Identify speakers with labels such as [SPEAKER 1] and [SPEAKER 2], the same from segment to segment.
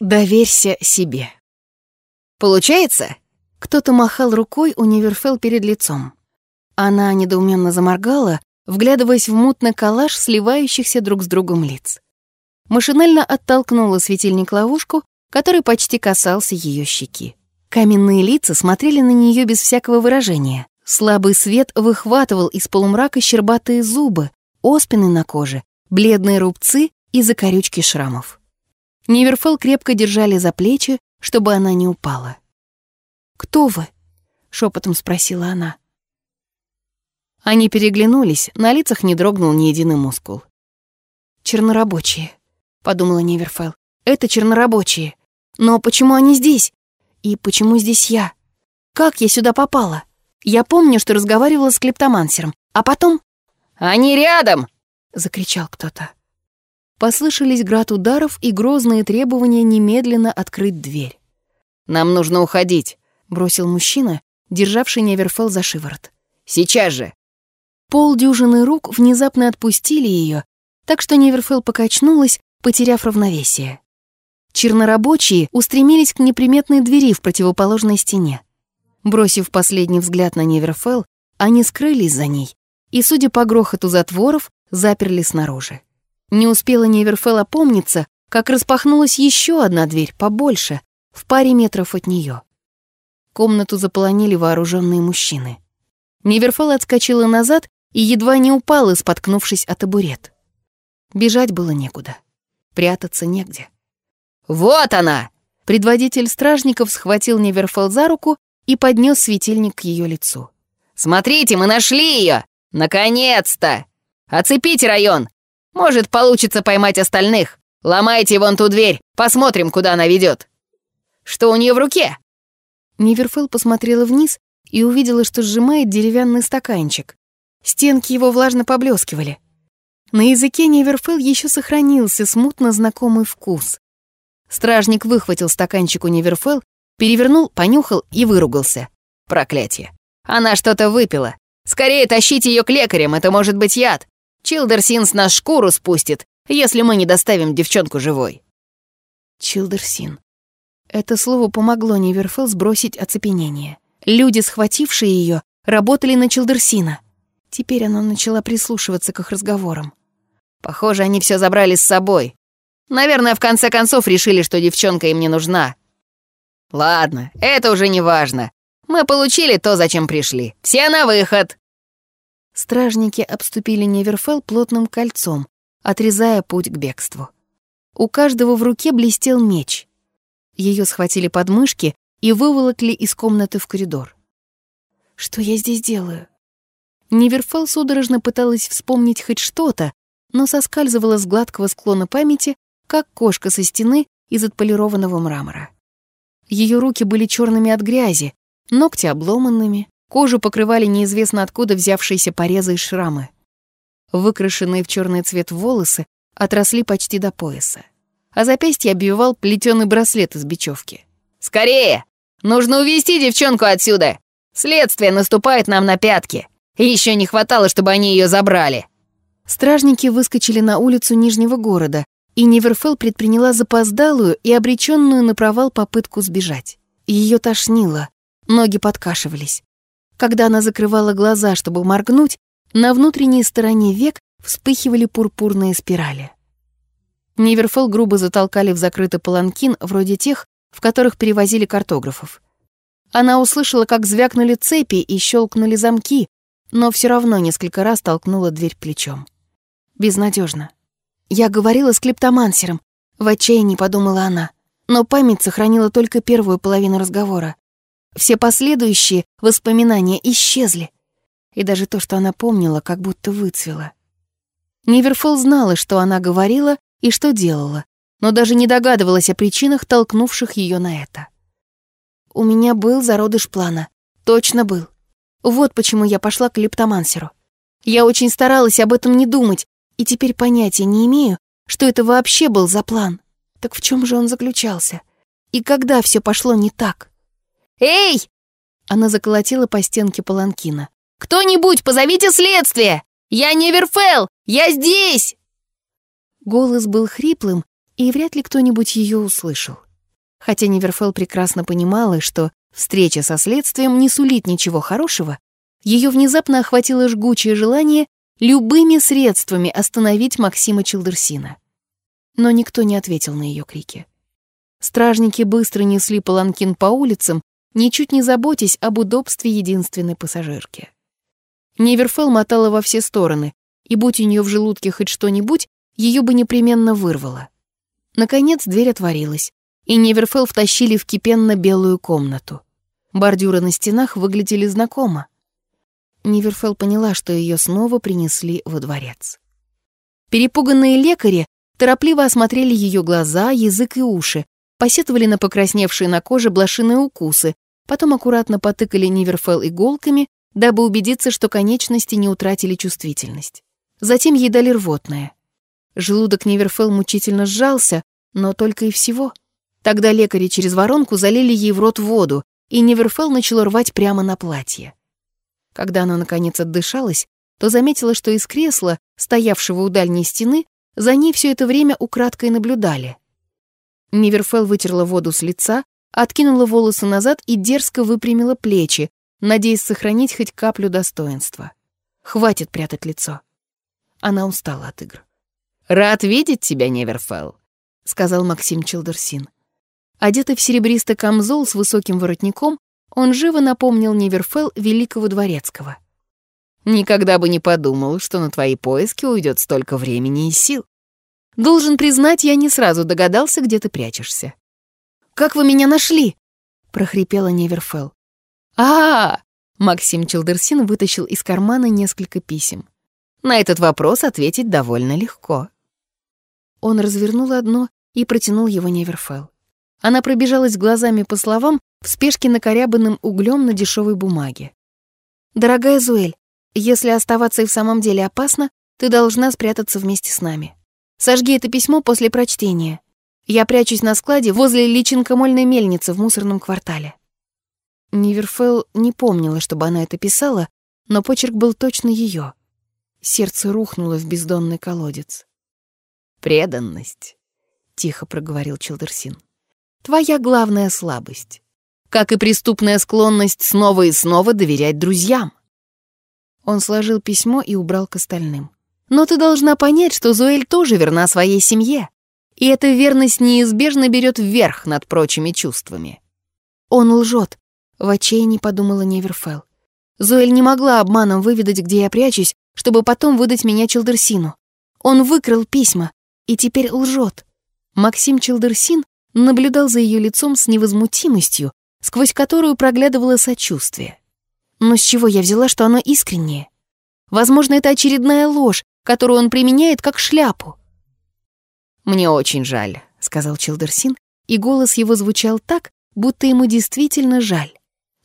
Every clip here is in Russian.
[SPEAKER 1] Доверься себе. Получается? Кто-то махал рукой у Неверфел перед лицом. Она недоуменно заморгала, вглядываясь в мутный коллаж сливающихся друг с другом лиц. Машинально оттолкнула светильник-ловушку, который почти касался ее щеки. Каменные лица смотрели на нее без всякого выражения. Слабый свет выхватывал из полумрака щербатые зубы, оспины на коже, бледные рубцы и закорючки шрамов. Неверфел крепко держали за плечи, чтобы она не упала. «Кто вы?» — шепотом спросила она. Они переглянулись, на лицах не дрогнул ни единый мускул. «Чернорабочие», — подумала Неверфелл. «Это чернорабочие. Но почему они здесь? И почему здесь я? Как я сюда попала? Я помню, что разговаривала с клептомансером, а потом...»
[SPEAKER 2] «Они рядом!» — закричал кто-то.
[SPEAKER 1] Послышались град ударов и грозные требования немедленно открыть дверь.
[SPEAKER 2] «Нам нужно уходить», —
[SPEAKER 1] бросил мужчина, державший Неверфелл за шиворот.
[SPEAKER 2] «Сейчас же!»
[SPEAKER 1] Полдюжины рук внезапно отпустили ее, так что Неверфелл покачнулась, потеряв равновесие. Чернорабочие устремились к неприметной двери в противоположной стене. Бросив последний взгляд на Неверфелл, они скрылись за ней и, судя по грохоту затворов, заперли снаружи. Не успела Неверфелл опомниться, как распахнулась еще одна дверь, побольше, в паре метров от нее. Комнату заполонили вооруженные мужчины. Неверфелл отскочила назад и едва не упала, споткнувшись о табурет. Бежать было некуда, прятаться негде.
[SPEAKER 2] «Вот она!»
[SPEAKER 1] Предводитель стражников схватил Неверфелл за руку и поднес светильник к ее лицу.
[SPEAKER 2] «Смотрите, мы нашли ее! Наконец-то! Оцепите район! Может, получится поймать остальных! Ломайте вон ту дверь, посмотрим, куда она ведет! Что у нее в руке?»
[SPEAKER 1] Неверфелл посмотрела вниз и увидела, что сжимает деревянный стаканчик. Стенки его влажно поблескивали. На языке Неверфелл еще сохранился смутно знакомый вкус. Стражник выхватил стаканчик у Неверфелл, перевернул, понюхал и выругался.
[SPEAKER 2] Проклятие. Она что-то выпила. Скорее тащите ее к лекарям, это может быть яд. Чилдерсин с нас шкуру спустит, если мы не доставим девчонку живой.
[SPEAKER 1] Чилдерсин. Это слово помогло Неверфелл сбросить оцепенение. Люди, схватившие ее, работали на Чилдерсина. Теперь она начала прислушиваться к их разговорам.
[SPEAKER 2] Похоже, они все забрали с собой. Наверное, в конце концов решили, что девчонка им не нужна. Ладно, это уже не важно. Мы получили то, зачем пришли. Все на выход.
[SPEAKER 1] Стражники обступили Неверфелл плотным кольцом, отрезая путь к бегству. У каждого в руке блестел меч. Ее схватили под мышки и выволокли из комнаты в коридор. Что я здесь делаю? Неверфелл судорожно пыталась вспомнить хоть что-то, но соскальзывала с гладкого склона памяти, как кошка со стены из отполированного мрамора. Ее руки были черными от грязи, ногти обломанными, кожу покрывали неизвестно откуда взявшиеся порезы и шрамы. Выкрашенные в черный цвет волосы отросли почти до пояса, а запястье обвивал плетеный браслет из бечевки.
[SPEAKER 2] «Скорее! Нужно увести девчонку отсюда! Следствие наступает нам на пятки!» Еще не хватало, чтобы они ее забрали.
[SPEAKER 1] Стражники выскочили на улицу Нижнего города, и Неверфелл предприняла запоздалую и обреченную на провал попытку сбежать. Ее тошнило, ноги подкашивались. Когда она закрывала глаза, чтобы моргнуть, на внутренней стороне век вспыхивали пурпурные спирали. Неверфелл грубо затолкали в закрытый паланкин, вроде тех, в которых перевозили картографов. Она услышала, как звякнули цепи и щелкнули замки, но все равно несколько раз толкнула дверь плечом. Безнадежно. Я говорила с клептомансером, в отчаянии подумала она, но память сохранила только первую половину разговора. Все последующие воспоминания исчезли, и даже то, что она помнила, как будто выцвело. Ниверфолл знала, что она говорила и что делала, но даже не догадывалась о причинах, толкнувших ее на это. У меня был зародыш плана. Точно был. Вот почему я пошла к лептомансеру. Я очень старалась об этом не думать, и теперь понятия не имею, что это вообще был за план. Так в чем же он заключался? И когда все пошло не так?
[SPEAKER 2] «Эй!»
[SPEAKER 1] Она заколотила по стенке паланкина.
[SPEAKER 2] «Кто-нибудь, позовите следствие! Я не Верфел! Я здесь!»
[SPEAKER 1] Голос был хриплым, и вряд ли кто-нибудь ее услышал. Хотя Неверфелл прекрасно понимала, что встреча со следствием не сулит ничего хорошего, ее внезапно охватило жгучее желание любыми средствами остановить Максима Челдерсина. Но никто не ответил на ее крики. Стражники быстро несли паланкин по улицам, ничуть не заботясь об удобстве единственной пассажирки. Неверфелл мотала во все стороны, и будь у нее в желудке хоть что-нибудь, ее бы непременно вырвало. Наконец дверь отворилась, и Неверфелл втащили в кипенно-белую комнату. Бордюры на стенах выглядели знакомо. Неверфелл поняла, что ее снова принесли во дворец. Перепуганные лекари торопливо осмотрели ее глаза, язык и уши, посетовали на покрасневшие на коже блошиные укусы, потом аккуратно потыкали Неверфелл иголками, дабы убедиться, что конечности не утратили чувствительность. Затем ей дали рвотное. Желудок Неверфелл мучительно сжался, но только и всего. Тогда лекари через воронку залили ей в рот воду, и Неверфелл начало рвать прямо на платье. Когда она, наконец, отдышалась, то заметила, что из кресла, стоявшего у дальней стены, за ней все это время украдкой наблюдали. Неверфелл вытерла воду с лица, откинула волосы назад и дерзко выпрямила плечи, надеясь сохранить хоть каплю достоинства. Хватит прятать лицо. Она устала от игр.
[SPEAKER 2] «Рад видеть тебя, Неверфелл», — сказал Максим Челдерсин.
[SPEAKER 1] Одетый в серебристый камзол с высоким воротником, он живо напомнил Неверфелл великого дворецкого.
[SPEAKER 2] «Никогда бы не подумал, что на твои поиски уйдет столько времени и сил.
[SPEAKER 1] Должен признать, я не сразу догадался, где ты прячешься». «Как вы меня нашли?» — прохрипела Неверфелл.
[SPEAKER 2] а, Максим Челдерсин вытащил из кармана несколько писем. На этот вопрос ответить довольно легко.
[SPEAKER 1] Он развернул одно и протянул его Неверфелл. Она пробежалась глазами по словам в спешке накорябанным углем на дешевой бумаге. «Дорогая Зуэль, если оставаться и в самом деле опасно, ты должна спрятаться вместе с нами. Сожги это письмо после прочтения. Я прячусь на складе возле личинкомольной мельницы в мусорном квартале». Ниверфелл не помнила, чтобы она это писала, но почерк был точно ее. Сердце рухнуло в бездонный колодец.
[SPEAKER 2] «Преданность», — тихо проговорил Челдерсин
[SPEAKER 1] твоя главная слабость, как и преступная склонность снова и снова доверять друзьям. Он сложил письмо и убрал к остальным. Но ты должна понять, что Зоэль тоже верна своей семье, и эта верность неизбежно берет вверх над прочими чувствами. Он лжет, в отчаянии подумала Неверфелл. Зоэль не могла обманом выведать, где я прячусь, чтобы потом выдать меня Челдерсину. Он выкрал письма и теперь лжет. Максим Челдерсин наблюдал за ее лицом с невозмутимостью, сквозь которую проглядывало сочувствие. Но с чего я взяла, что оно искреннее? Возможно, это очередная ложь, которую он применяет как шляпу.
[SPEAKER 2] «Мне очень жаль», — сказал Чилдерсин,
[SPEAKER 1] и голос его звучал так, будто ему действительно жаль.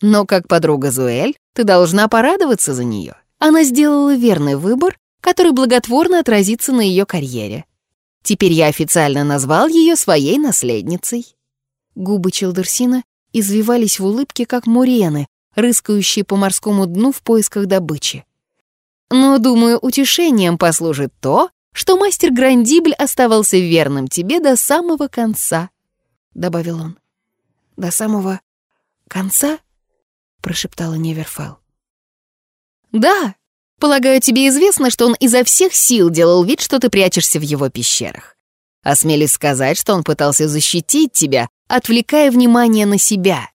[SPEAKER 2] «Но как подруга Зуэль, ты должна порадоваться за нее. Она сделала верный выбор, который благотворно отразится на ее карьере. Теперь я официально назвал ее своей наследницей».
[SPEAKER 1] Губы Челдерсина извивались в улыбке, как мурены, рыскающие по морскому дну в поисках добычи.
[SPEAKER 2] «Но, думаю, утешением послужит то, что мастер Грандибль оставался верным тебе до самого конца», — добавил он.
[SPEAKER 1] «До самого конца?» — прошептала Неверфелл.
[SPEAKER 2] «Да, Полагаю, тебе известно, что он изо всех сил делал вид, что ты прячешься в его пещерах. Осмелись сказать, что он пытался защитить тебя, отвлекая внимание на себя.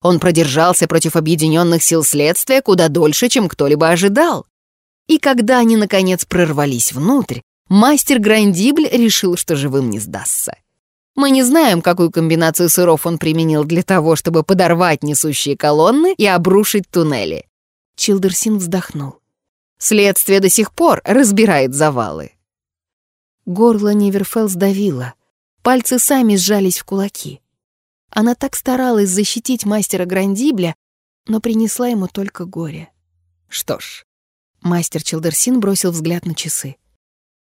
[SPEAKER 2] Он продержался против объединенных сил следствия куда дольше, чем кто-либо ожидал. И когда они, наконец, прорвались внутрь, мастер Грандибль решил, что живым не сдастся. Мы не знаем, какую комбинацию сыров он применил для того, чтобы подорвать несущие колонны и обрушить туннели.
[SPEAKER 1] Чилдерсин вздохнул.
[SPEAKER 2] Следствие до сих пор разбирает завалы.
[SPEAKER 1] Горло Неверфелл сдавило. Пальцы сами сжались в кулаки. Она так старалась защитить мастера Грандибля, но принесла ему только горе.
[SPEAKER 2] Что ж, мастер Челдерсин бросил взгляд на часы.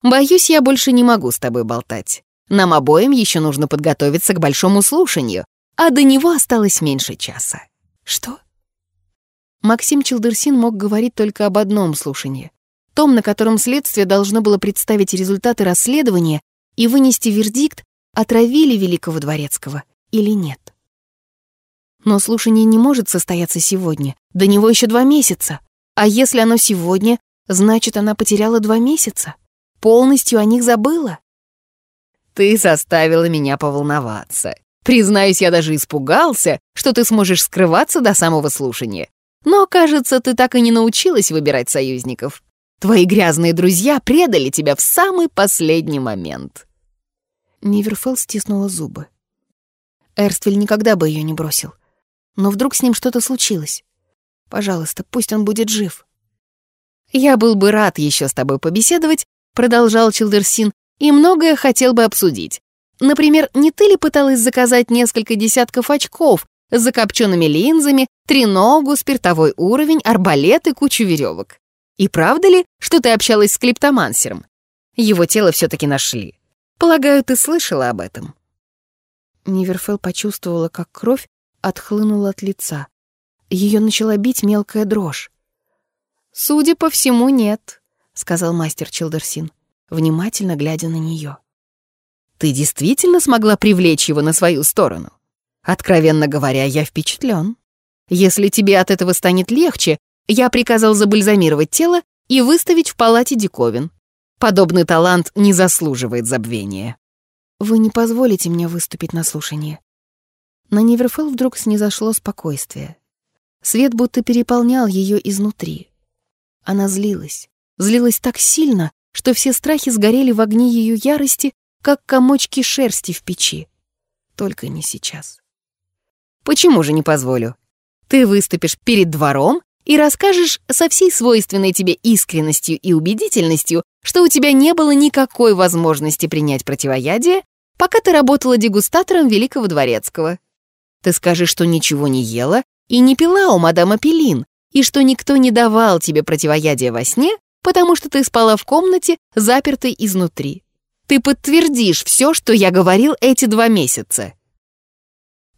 [SPEAKER 2] «Боюсь, я больше не могу с тобой болтать. Нам обоим еще нужно подготовиться к большому слушанию, а до него осталось меньше часа».
[SPEAKER 1] «Что?» Максим Челдерсин мог говорить только об одном слушании. Том, на котором следствие должно было представить результаты расследования и вынести вердикт, отравили Великого Дворецкого или нет. Но слушание не может состояться сегодня. До него еще два месяца. А если оно сегодня, значит, она потеряла два месяца. Полностью о них забыла.
[SPEAKER 2] Ты заставила меня поволноваться. Признаюсь, я даже испугался, что ты сможешь скрываться до самого слушания. Но, кажется, ты так и не научилась выбирать союзников. Твои грязные друзья предали тебя в самый последний момент.
[SPEAKER 1] Ниверфелл стиснула зубы. Эрствель никогда бы ее не бросил. Но вдруг с ним что-то случилось. Пожалуйста, пусть он будет жив.
[SPEAKER 2] «Я был бы рад еще с тобой побеседовать», — продолжал Чилдерсин, «и многое хотел бы обсудить. Например, не ты ли пыталась заказать несколько десятков очков с закопченными линзами, треногу, спиртовой уровень, арбалет и кучу веревок? И правда ли, что ты общалась с клиптомансером? Его тело все-таки нашли. Полагаю, ты слышала об этом?»
[SPEAKER 1] Ниверфелл почувствовала, как кровь отхлынула от лица. Ее начала бить мелкая дрожь.
[SPEAKER 2] «Судя по всему, нет», — сказал мастер Чилдерсин,
[SPEAKER 1] внимательно глядя на нее.
[SPEAKER 2] «Ты действительно смогла привлечь его на свою сторону? Откровенно говоря, я впечатлен. Если тебе от этого станет легче, я приказал забальзамировать тело и выставить в палате диковин. Подобный талант не заслуживает забвения».
[SPEAKER 1] «Вы не позволите мне выступить на слушании?» На Неверфелл вдруг снизошло спокойствие. Свет будто переполнял ее изнутри. Она злилась. Злилась так сильно, что все страхи сгорели в огне ее ярости, как комочки шерсти в печи. Только не сейчас.
[SPEAKER 2] «Почему же не позволю? Ты выступишь перед двором и расскажешь со всей свойственной тебе искренностью и убедительностью, что у тебя не было никакой возможности принять противоядие, пока ты работала дегустатором Великого Дворецкого. Ты скажешь, что ничего не ела и не пила у мадама Пелин, и что никто не давал тебе противоядия во сне, потому что ты спала в комнате, запертой изнутри. Ты подтвердишь все, что я говорил эти два месяца.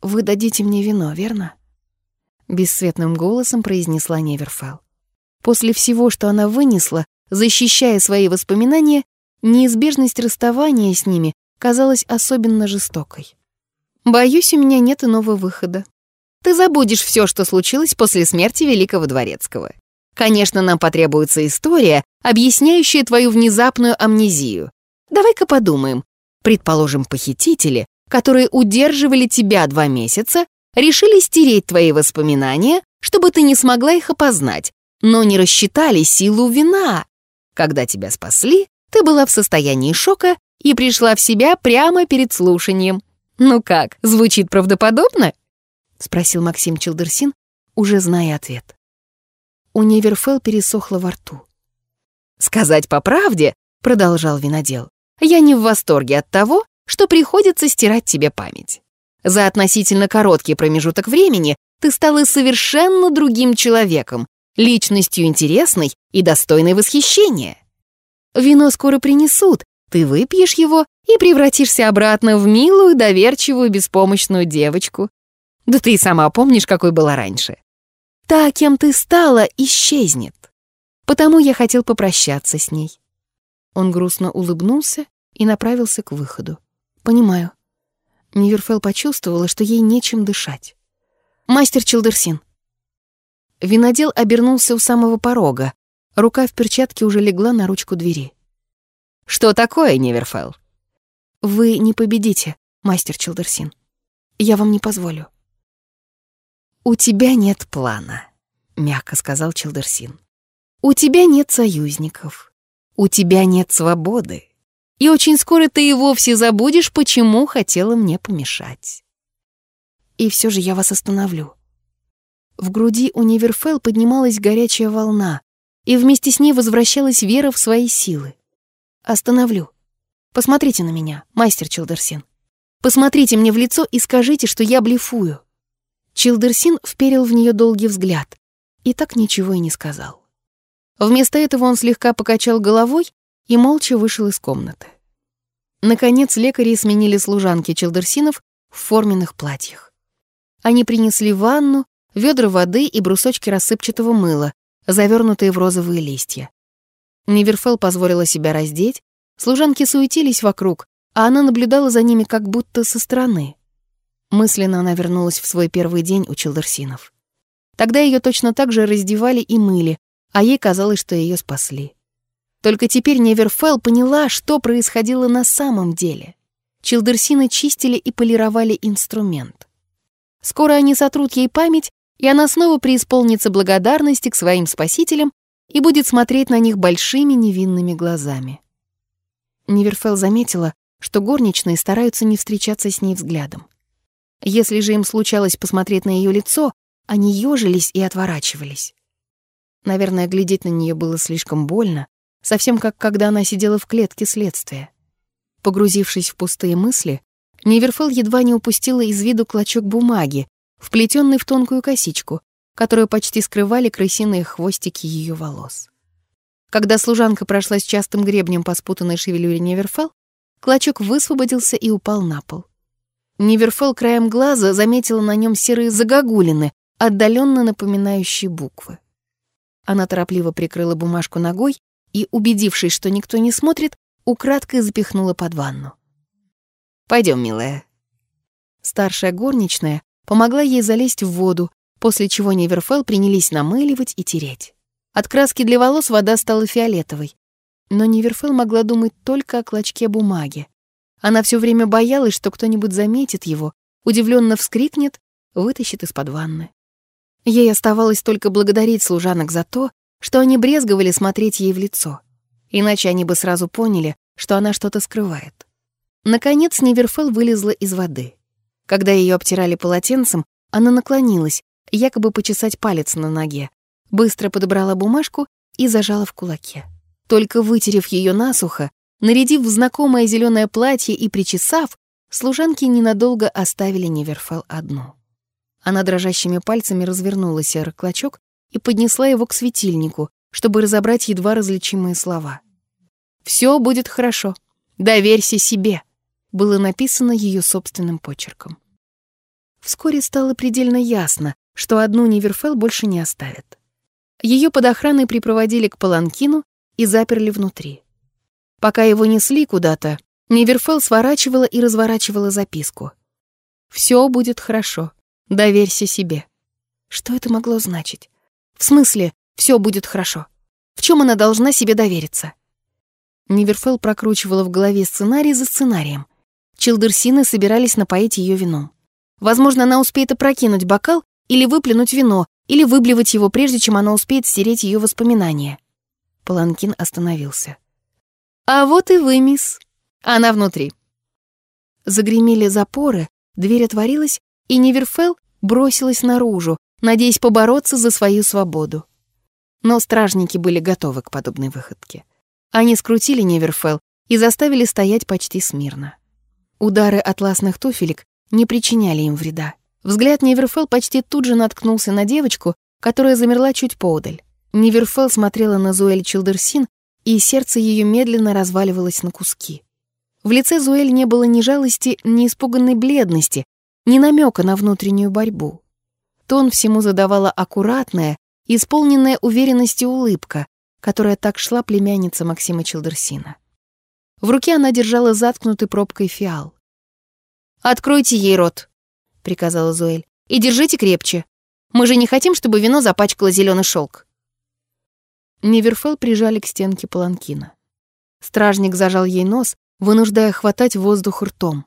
[SPEAKER 1] «Вы дадите мне вино, верно?» Бесцветным голосом произнесла Неверфелл. После всего, что она вынесла, защищая свои воспоминания, неизбежность расставания с ними казалась особенно жестокой. «Боюсь, у меня нет иного выхода», ты забудешь все, что случилось после смерти Великого Дворецкого. Конечно, нам потребуется история, объясняющая твою внезапную амнезию. Давай-ка подумаем. Предположим, похитители, которые удерживали тебя два месяца, решили стереть твои воспоминания, чтобы ты не смогла их опознать, но не рассчитали силу вина. Когда тебя спасли, ты была в состоянии шока и пришла в себя прямо перед слушанием. Ну как, звучит правдоподобно? — спросил Максим Челдерсин, уже зная ответ. У Неверфелл пересохло во рту. «Сказать по правде», — продолжал винодел, «я не в восторге от того, что приходится стирать тебе память. За относительно короткий промежуток времени ты стала совершенно другим человеком, личностью интересной и достойной восхищения. Вино скоро принесут, ты выпьешь его и превратишься обратно в милую, доверчивую, беспомощную девочку, да ты и сама помнишь, какой была раньше. Та, кем ты стала, исчезнет. Потому я хотел попрощаться с ней. Он грустно улыбнулся и направился к выходу. Понимаю. Ниверфелл почувствовала, что ей нечем дышать. «Мастер Чилдерсин». Винодел обернулся у самого порога. Рука в перчатке уже легла на ручку двери. «Что такое, Неверфелл?» «Вы не победите, мастер Чилдерсин. Я вам не позволю». «У тебя нет плана», — мягко сказал Челдерсин. «У тебя нет союзников. У тебя нет свободы. И очень скоро ты и вовсе забудешь, почему хотела мне помешать. И все же я вас остановлю». В груди у Неверфелл поднималась горячая волна, и вместе с ней возвращалась вера в свои силы. «Остановлю. Посмотрите на меня, мастер Челдерсин. Посмотрите мне в лицо и скажите, что я блефую. Чилдерсин вперил в нее долгий взгляд и так ничего и не сказал. Вместо этого он слегка покачал головой и молча вышел из комнаты. Наконец лекари сменили служанки Чилдерсинов в форменных платьях. Они принесли ванну, ведра воды и брусочки рассыпчатого мыла, завернутые в розовые листья. Ниверфелл позволила себя раздеть, служанки суетились вокруг, а она наблюдала за ними как будто со стороны. Мысленно она вернулась в свой первый день у Челдерсинов. Тогда ее точно так же раздевали и мыли, а ей казалось, что ее спасли. Только теперь Неверфелл поняла, что происходило на самом деле. Челдерсины чистили и полировали инструмент. Скоро они сотрут ей память, и она снова преисполнится благодарности к своим спасителям и будет смотреть на них большими невинными глазами. Неверфелл заметила, что горничные стараются не встречаться с ней взглядом. Если же им случалось посмотреть на ее лицо, они ежились и отворачивались. Наверное, глядеть на нее было слишком больно, совсем как когда она сидела в клетке следствия. Погрузившись в пустые мысли, Неверфелл едва не упустила из виду клочок бумаги, вплетенный в тонкую косичку, которую почти скрывали крысиные хвостики ее волос. Когда служанка прошлась частым гребнем по спутанной шевелюре Неверфелл, клочок высвободился и упал на пол. Неверфелл краем глаза заметила на нем серые загогулины, отдаленно напоминающие буквы. Она торопливо прикрыла бумажку ногой и, убедившись, что никто не смотрит, украдкой запихнула под ванну. Пойдем, милая». Старшая горничная помогла ей залезть в воду, после чего Неверфелл принялись намыливать и тереть. От краски для волос вода стала фиолетовой. Но Неверфелл могла думать только о клочке бумаги. Она все время боялась, что кто-нибудь заметит его, удивленно вскрикнет, вытащит из-под ванны. Ей оставалось только благодарить служанок за то, что они брезговали смотреть ей в лицо. Иначе они бы сразу поняли, что она что-то скрывает. Наконец Неверфелл вылезла из воды. Когда ее обтирали полотенцем, она наклонилась, якобы почесать палец на ноге, быстро подобрала бумажку и зажала в кулаке. Только вытерев ее насухо, нарядив в знакомое зеленое платье и причесав, служанки ненадолго оставили Неверфелл одну. Она дрожащими пальцами развернула серый клочок и поднесла его к светильнику, чтобы разобрать едва различимые слова. «Все будет хорошо. Доверься себе», было написано ее собственным почерком. Вскоре стало предельно ясно, что одну Неверфелл больше не оставят. Ее под охраной припроводили к Паланкину и заперли внутри. Пока его несли куда-то, Неверфелл сворачивала и разворачивала записку. «Все будет хорошо. Доверься себе». Что это могло значить? В смысле, все будет хорошо? В чем она должна себе довериться? Неверфелл прокручивала в голове сценарий за сценарием. Чилдерсины собирались напоить ее вином. Возможно, она успеет опрокинуть бокал или выплюнуть вино, или выблевать его, прежде чем она успеет стереть ее воспоминания. Паланкин остановился. «А вот и вы, мисс. Она внутри». Загремели запоры, дверь отворилась, и Неверфелл бросилась наружу, надеясь побороться за свою свободу. Но стражники были готовы к подобной выходке. Они скрутили Неверфелл и заставили стоять почти смирно. Удары атласных туфелек не причиняли им вреда. Взгляд Неверфелл почти тут же наткнулся на девочку, которая замерла чуть поодаль. Неверфелл смотрела на Зуэль Чилдерсин, и сердце ее медленно разваливалось на куски. В лице Зуэль не было ни жалости, ни испуганной бледности, ни намека на внутреннюю борьбу. Тон всему задавала аккуратная, исполненная уверенности улыбка, которая так шла племянница Максима Чилдерсина. В руке она держала заткнутый пробкой фиал. «Откройте ей рот», — приказала Зоэль, — «и держите крепче. Мы же не хотим, чтобы вино запачкало зеленый шелк». Неверфел прижали к стенке паланкина. Стражник зажал ей нос, вынуждая хватать воздух ртом.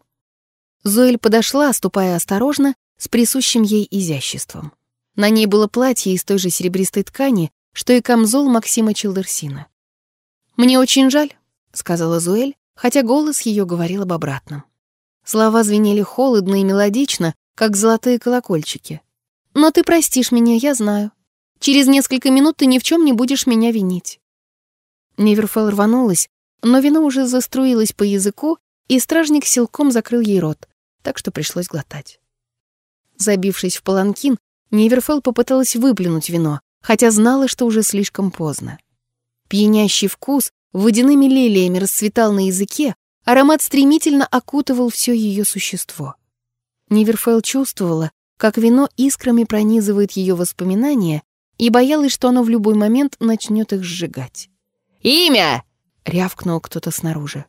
[SPEAKER 1] Зоэль подошла, ступая осторожно, с присущим ей изяществом. На ней было платье из той же серебристой ткани, что и камзол Максима Чилдерсина. «Мне очень жаль», — сказала Зуэль, хотя голос ее говорил об обратном. Слова звенели холодно и мелодично, как золотые колокольчики. «Но ты простишь меня, я знаю. Через несколько минут ты ни в чем не будешь меня винить». Неверфелл рванулась, но вино уже заструилось по языку, и стражник силком закрыл ей рот, так что пришлось глотать. Забившись в паланкин, Неверфелл попыталась выплюнуть вино, хотя знала, что уже слишком поздно. Пьянящий вкус водяными лилиями расцветал на языке, аромат стремительно окутывал все ее существо. Ниверфелл чувствовала, как вино искрами пронизывает ее воспоминания и боялась, что оно в любой момент начнет их сжигать. «Имя!» — рявкнул кто-то снаружи.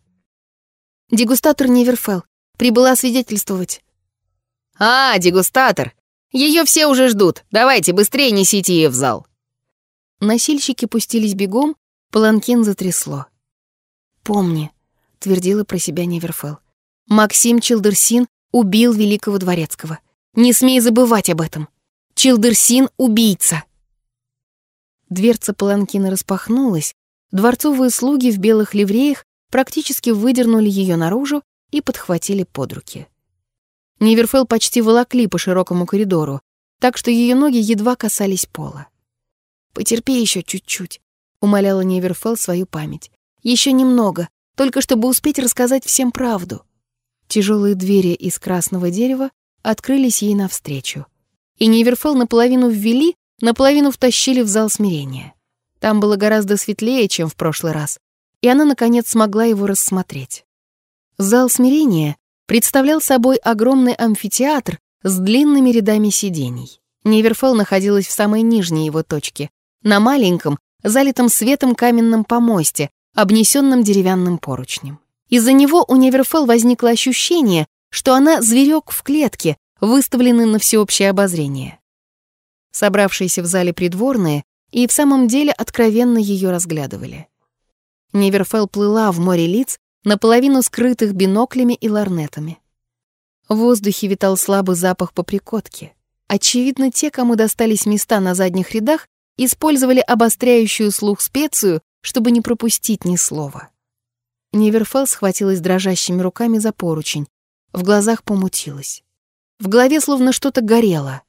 [SPEAKER 1] «Дегустатор Неверфелл. Прибыла свидетельствовать».
[SPEAKER 2] А, дегустатор. Ее все уже ждут. Давайте быстрее несите ее в зал.
[SPEAKER 1] Носильщики пустились бегом, паланкин затрясло. «Помни», — твердила про себя Неверфелл, «Максим Чилдерсин убил великого дворецкого. Не смей забывать об этом. Чилдерсин — убийца!» Дверца паланкина распахнулась, дворцовые слуги в белых ливреях практически выдернули ее наружу и подхватили под руки. Неверфелл почти волокли по широкому коридору, так что ее ноги едва касались пола. «Потерпи еще чуть-чуть», — умоляла Неверфелл свою память. Еще немного, только чтобы успеть рассказать всем правду». Тяжелые двери из красного дерева открылись ей навстречу. И Неверфелл наполовину ввели, наполовину втащили в зал смирения. Там было гораздо светлее, чем в прошлый раз, и она, наконец, смогла его рассмотреть. Зал смирения представлял собой огромный амфитеатр с длинными рядами сидений. Неверфелл находилась в самой нижней его точке, на маленьком, залитом светом каменном помосте, обнесенном деревянным поручнем. Из-за него у Неверфелл возникло ощущение, что она зверек в клетке, выставленный на всеобщее обозрение. Собравшиеся в зале придворные и в самом деле откровенно ее разглядывали. Неверфелл плыла в море лиц, наполовину скрытых биноклями и ларнетами. В воздухе витал слабый запах поприкотки. Очевидно, те, кому достались места на задних рядах, использовали обостряющую слух специю, чтобы не пропустить ни слова. Неверфелл схватилась дрожащими руками за поручень. В глазах помутилась. В голове словно что-то горело.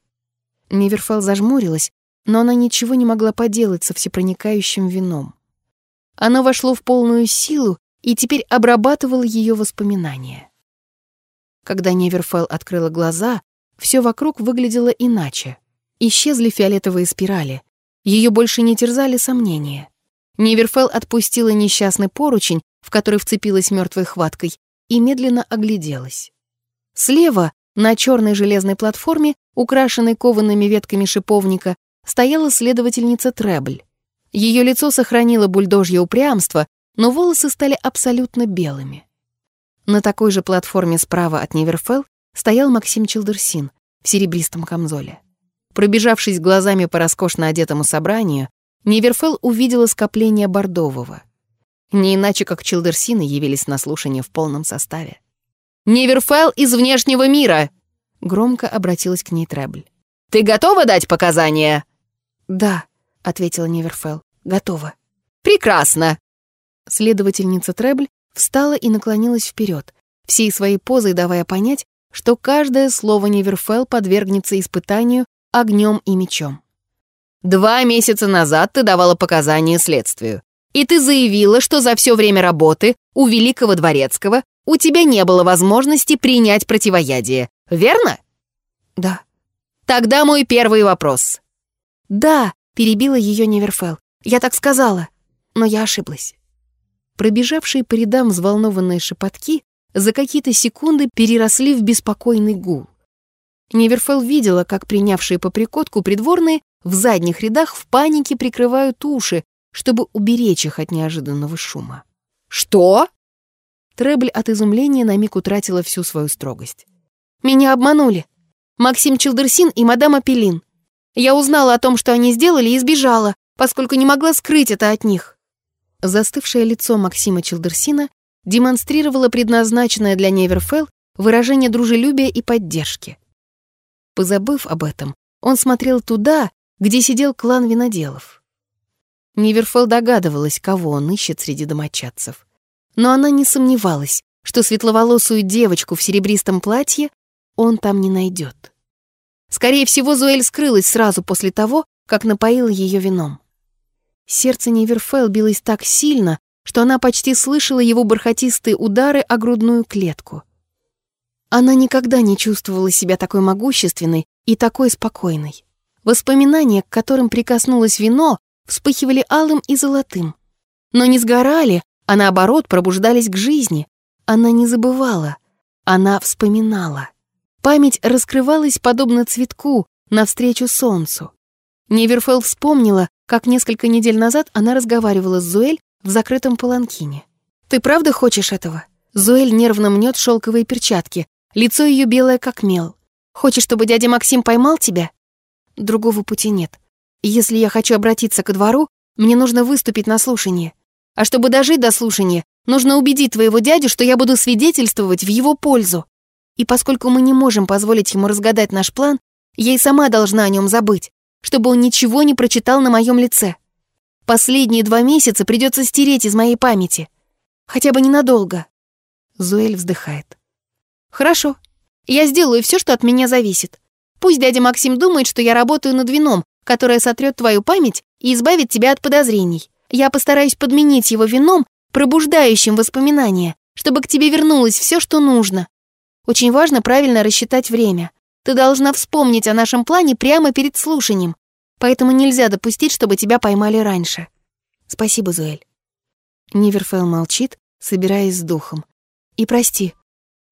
[SPEAKER 1] Неверфелл зажмурилась, но она ничего не могла поделать со всепроникающим вином. Оно вошло в полную силу и теперь обрабатывало ее воспоминания. Когда Неверфелл открыла глаза, все вокруг выглядело иначе. Исчезли фиолетовые спирали. Ее больше не терзали сомнения. Неверфелл отпустила несчастный поручень, в который вцепилась мертвой хваткой, и медленно огляделась. Слева, на черной железной платформе, украшенной коваными ветками шиповника, стояла следовательница Требль. Ее лицо сохранило бульдожье упрямство, но волосы стали абсолютно белыми. На такой же платформе справа от Неверфелл стоял Максим Чилдерсин в серебристом камзоле. Пробежавшись глазами по роскошно одетому собранию, Неверфелл увидела скопление Бордового. Не иначе, как Чилдерсины явились на слушание в полном составе. «Неверфелл из внешнего мира!» Громко обратилась к ней Требль. «Ты готова дать показания?» «Да», — ответила Неверфелл. «Готова».
[SPEAKER 2] «Прекрасно!»
[SPEAKER 1] Следовательница Требль встала и наклонилась вперед, всей своей позой давая понять, что каждое слово Неверфелл подвергнется испытанию огнем и мечом.
[SPEAKER 2] Два месяца назад ты давала показания следствию. И ты заявила, что за все время работы у Великого Дворецкого у тебя не было возможности принять противоядие, верно?
[SPEAKER 1] Да.
[SPEAKER 2] Тогда мой первый вопрос.
[SPEAKER 1] Да, перебила ее Неверфелл. Я так сказала, но я ошиблась. Пробежавшие по рядам взволнованные шепотки за какие-то секунды переросли в беспокойный гул. Неверфелл видела, как принявшие по прикотку придворные в задних рядах в панике прикрывают уши, чтобы уберечь их от неожиданного шума.
[SPEAKER 2] «Что?»
[SPEAKER 1] Требль от изумления на миг утратила всю свою строгость. «Меня обманули. Максим Челдерсин и мадам Апеллин. Я узнала о том, что они сделали, и сбежала, поскольку не могла скрыть это от них». Застывшее лицо Максима Челдерсина демонстрировало предназначенное для Неверфелл выражение дружелюбия и поддержки. Позабыв об этом, он смотрел туда, где сидел клан виноделов. Ниверфелл догадывалась, кого он ищет среди домочадцев. Но она не сомневалась, что светловолосую девочку в серебристом платье он там не найдет. Скорее всего, Зуэль скрылась сразу после того, как напоила ее вином. Сердце Ниверфелл билось так сильно, что она почти слышала его бархатистые удары о грудную клетку. Она никогда не чувствовала себя такой могущественной и такой спокойной. Воспоминания, к которым прикоснулось вино, вспыхивали алым и золотым. Но не сгорали, а наоборот пробуждались к жизни. Она не забывала, она вспоминала. Память раскрывалась подобно цветку навстречу солнцу. Неверфелл вспомнила, как несколько недель назад она разговаривала с Зуэль в закрытом паланкине. «Ты правда хочешь этого?» Зуэль нервно мнет шелковые перчатки, Лицо ее белое, как мел. Хочешь, чтобы дядя Максим поймал тебя? Другого пути нет. Если я хочу обратиться ко двору, мне нужно выступить на слушание. А чтобы дожить до слушания, нужно убедить твоего дядю, что я буду свидетельствовать в его пользу. И поскольку мы не можем позволить ему разгадать наш план, я и сама должна о нем забыть, чтобы он ничего не прочитал на моем лице. Последние два месяца придется стереть из моей памяти. Хотя бы ненадолго. Зуэль вздыхает. Хорошо. Я сделаю все, что от меня зависит. Пусть дядя Максим думает, что я работаю над вином, которое сотрет твою память и избавит тебя от подозрений. Я постараюсь подменить его вином, пробуждающим воспоминания, чтобы к тебе вернулось все, что нужно. Очень важно правильно рассчитать время. Ты должна вспомнить о нашем плане прямо перед слушанием, поэтому нельзя допустить, чтобы тебя поймали раньше. Спасибо, Зуэль. Ниверфелл молчит, собираясь с духом. И прости.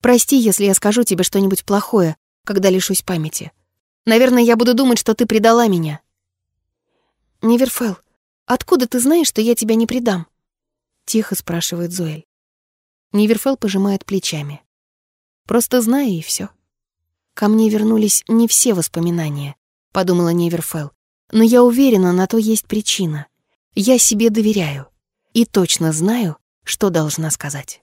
[SPEAKER 1] Прости, если я скажу тебе что-нибудь плохое, когда лишусь памяти. Наверное, я буду думать, что ты предала меня. Ниверфелл, откуда ты знаешь, что я тебя не предам? Тихо спрашивает Зуэль. Ниверфелл пожимает плечами. Просто знаю и все. Ко мне вернулись не все воспоминания, подумала Неверфелл, но я уверена, на то есть причина. Я себе доверяю и точно знаю, что должна сказать.